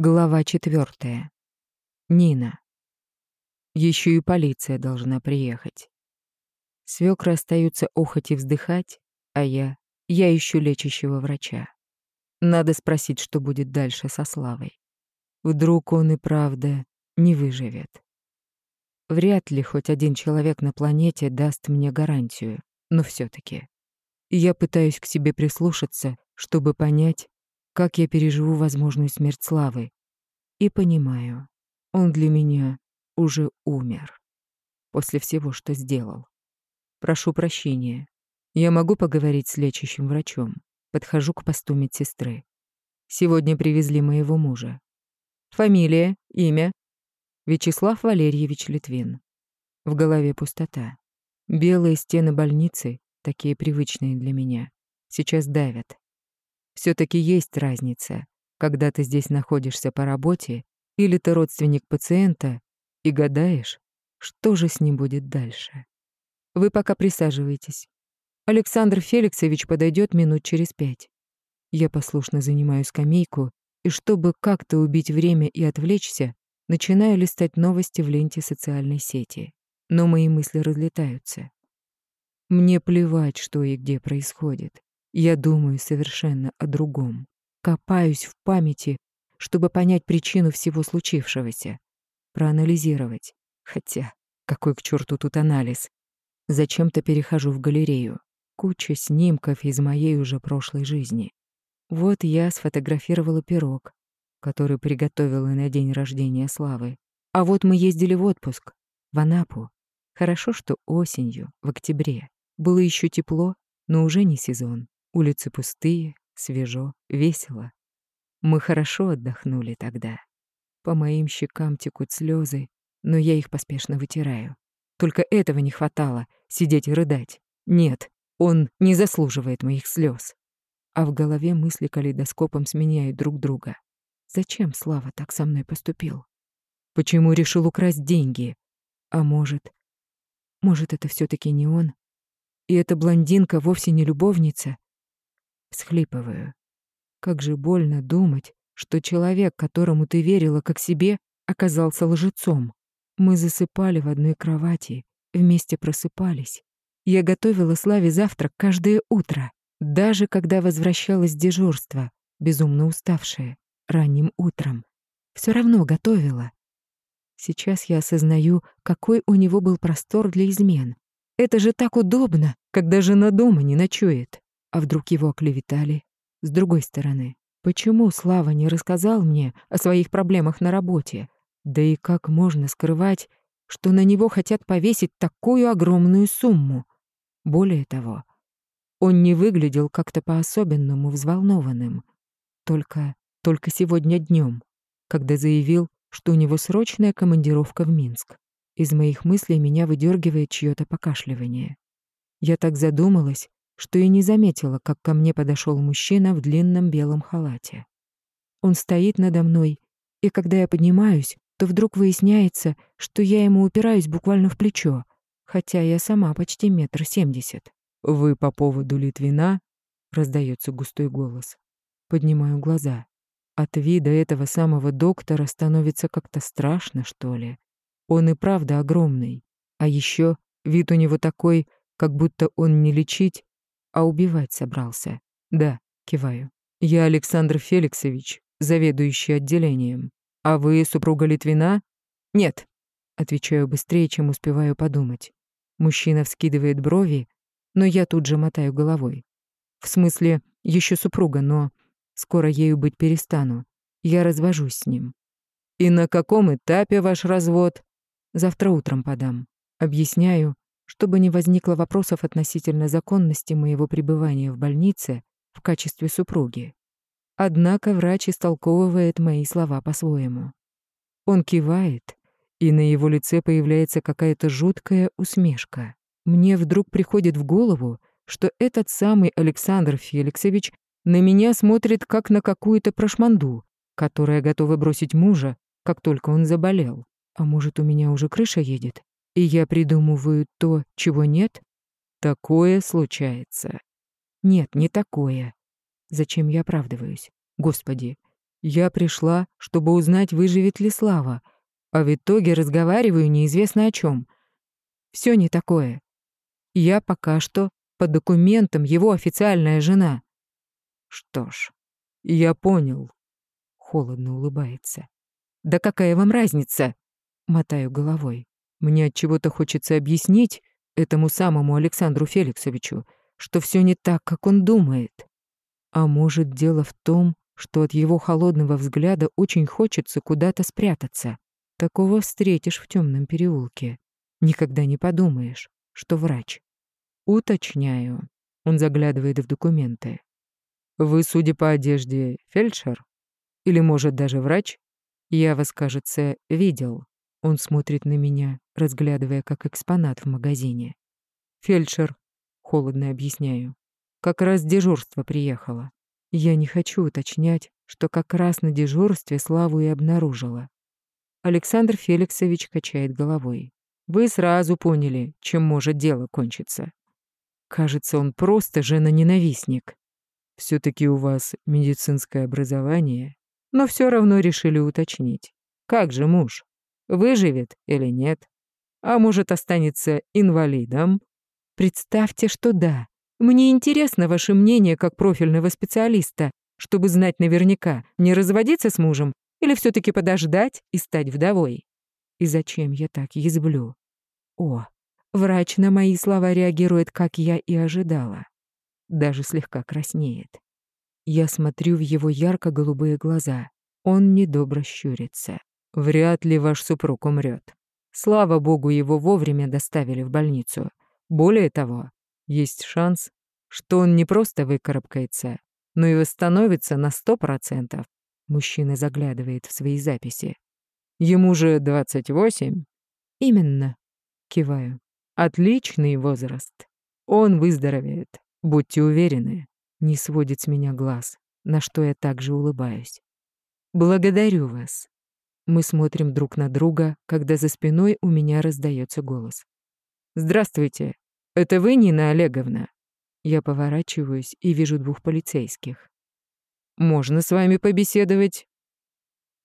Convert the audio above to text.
Глава четвертая. Нина. Еще и полиция должна приехать. Свекры остаются охоть и вздыхать, а я... Я ищу лечащего врача. Надо спросить, что будет дальше со Славой. Вдруг он и правда не выживет. Вряд ли хоть один человек на планете даст мне гарантию, но все таки Я пытаюсь к себе прислушаться, чтобы понять, как я переживу возможную смерть Славы. И понимаю, он для меня уже умер. После всего, что сделал. Прошу прощения. Я могу поговорить с лечащим врачом. Подхожу к посту медсестры. Сегодня привезли моего мужа. Фамилия, имя? Вячеслав Валерьевич Литвин. В голове пустота. Белые стены больницы, такие привычные для меня, сейчас давят все таки есть разница, когда ты здесь находишься по работе или ты родственник пациента и гадаешь, что же с ним будет дальше. Вы пока присаживайтесь. Александр Феликсович подойдет минут через пять. Я послушно занимаю скамейку, и чтобы как-то убить время и отвлечься, начинаю листать новости в ленте социальной сети. Но мои мысли разлетаются. Мне плевать, что и где происходит. Я думаю совершенно о другом. Копаюсь в памяти, чтобы понять причину всего случившегося. Проанализировать. Хотя, какой к черту тут анализ? Зачем-то перехожу в галерею. Куча снимков из моей уже прошлой жизни. Вот я сфотографировала пирог, который приготовила на день рождения Славы. А вот мы ездили в отпуск, в Анапу. Хорошо, что осенью, в октябре. Было еще тепло, но уже не сезон. Улицы пустые, свежо, весело. Мы хорошо отдохнули тогда. По моим щекам текут слезы, но я их поспешно вытираю. Только этого не хватало — сидеть и рыдать. Нет, он не заслуживает моих слез. А в голове мысли калейдоскопом сменяют друг друга. Зачем Слава так со мной поступил? Почему решил украсть деньги? А может... Может, это все таки не он? И эта блондинка вовсе не любовница? Схлипываю. Как же больно думать, что человек, которому ты верила как себе, оказался лжецом. Мы засыпали в одной кровати, вместе просыпались. Я готовила Славе завтрак каждое утро, даже когда возвращалась с дежурства, безумно уставшая, ранним утром. Все равно готовила. Сейчас я осознаю, какой у него был простор для измен. Это же так удобно, когда жена дома не ночует. А вдруг его оклеветали? С другой стороны, почему Слава не рассказал мне о своих проблемах на работе? Да и как можно скрывать, что на него хотят повесить такую огромную сумму? Более того, он не выглядел как-то по-особенному взволнованным. Только, только сегодня днем, когда заявил, что у него срочная командировка в Минск. Из моих мыслей меня выдергивает чьё-то покашливание. Я так задумалась, что и не заметила, как ко мне подошел мужчина в длинном белом халате. Он стоит надо мной, и когда я поднимаюсь, то вдруг выясняется, что я ему упираюсь буквально в плечо, хотя я сама почти метр семьдесят. «Вы по поводу Литвина?» — раздается густой голос. Поднимаю глаза. От вида этого самого доктора становится как-то страшно, что ли. Он и правда огромный. А еще вид у него такой, как будто он не лечить, а убивать собрался. Да, киваю. Я Александр Феликсович, заведующий отделением. А вы супруга Литвина? Нет. Отвечаю быстрее, чем успеваю подумать. Мужчина вскидывает брови, но я тут же мотаю головой. В смысле, еще супруга, но скоро ею быть перестану. Я развожусь с ним. И на каком этапе ваш развод? Завтра утром подам. Объясняю, чтобы не возникло вопросов относительно законности моего пребывания в больнице в качестве супруги. Однако врач истолковывает мои слова по-своему. Он кивает, и на его лице появляется какая-то жуткая усмешка. Мне вдруг приходит в голову, что этот самый Александр Феликсович на меня смотрит как на какую-то прошманду, которая готова бросить мужа, как только он заболел. А может, у меня уже крыша едет? И я придумываю то, чего нет, такое случается. Нет, не такое. Зачем я оправдываюсь? Господи, Я пришла, чтобы узнать, выживет ли Слава, а в итоге разговариваю неизвестно о чем. Все не такое. Я пока что по документам его официальная жена. Что ж, я понял. Холодно улыбается. Да какая вам разница? Мотаю головой. Мне от чего-то хочется объяснить этому самому Александру Феликсовичу, что все не так, как он думает. А может, дело в том, что от его холодного взгляда очень хочется куда-то спрятаться. Такого встретишь в темном переулке. Никогда не подумаешь, что врач. Уточняю. Он заглядывает в документы. Вы, судя по одежде, фельдшер? Или, может, даже врач? Я вас, кажется, видел. Он смотрит на меня, разглядывая как экспонат в магазине. Фельдшер, холодно объясняю. Как раз дежурство приехало. Я не хочу уточнять, что как раз на дежурстве Славу и обнаружила. Александр Феликсович качает головой. Вы сразу поняли, чем может дело кончиться. Кажется, он просто жена-ненавистник. все таки у вас медицинское образование, но все равно решили уточнить. Как же муж? Выживет или нет? А может, останется инвалидом? Представьте, что да. Мне интересно ваше мнение как профильного специалиста, чтобы знать наверняка, не разводиться с мужем или все таки подождать и стать вдовой. И зачем я так язблю? О, врач на мои слова реагирует, как я и ожидала. Даже слегка краснеет. Я смотрю в его ярко-голубые глаза. Он недобро щурится. Вряд ли ваш супруг умрет. Слава богу, его вовремя доставили в больницу. Более того, есть шанс, что он не просто выкарабкается, но и восстановится на сто процентов. Мужчина заглядывает в свои записи. Ему же 28. Именно. Киваю. Отличный возраст. Он выздоровеет. Будьте уверены. Не сводит с меня глаз, на что я также улыбаюсь. Благодарю вас. Мы смотрим друг на друга, когда за спиной у меня раздается голос. «Здравствуйте, это вы, Нина Олеговна?» Я поворачиваюсь и вижу двух полицейских. «Можно с вами побеседовать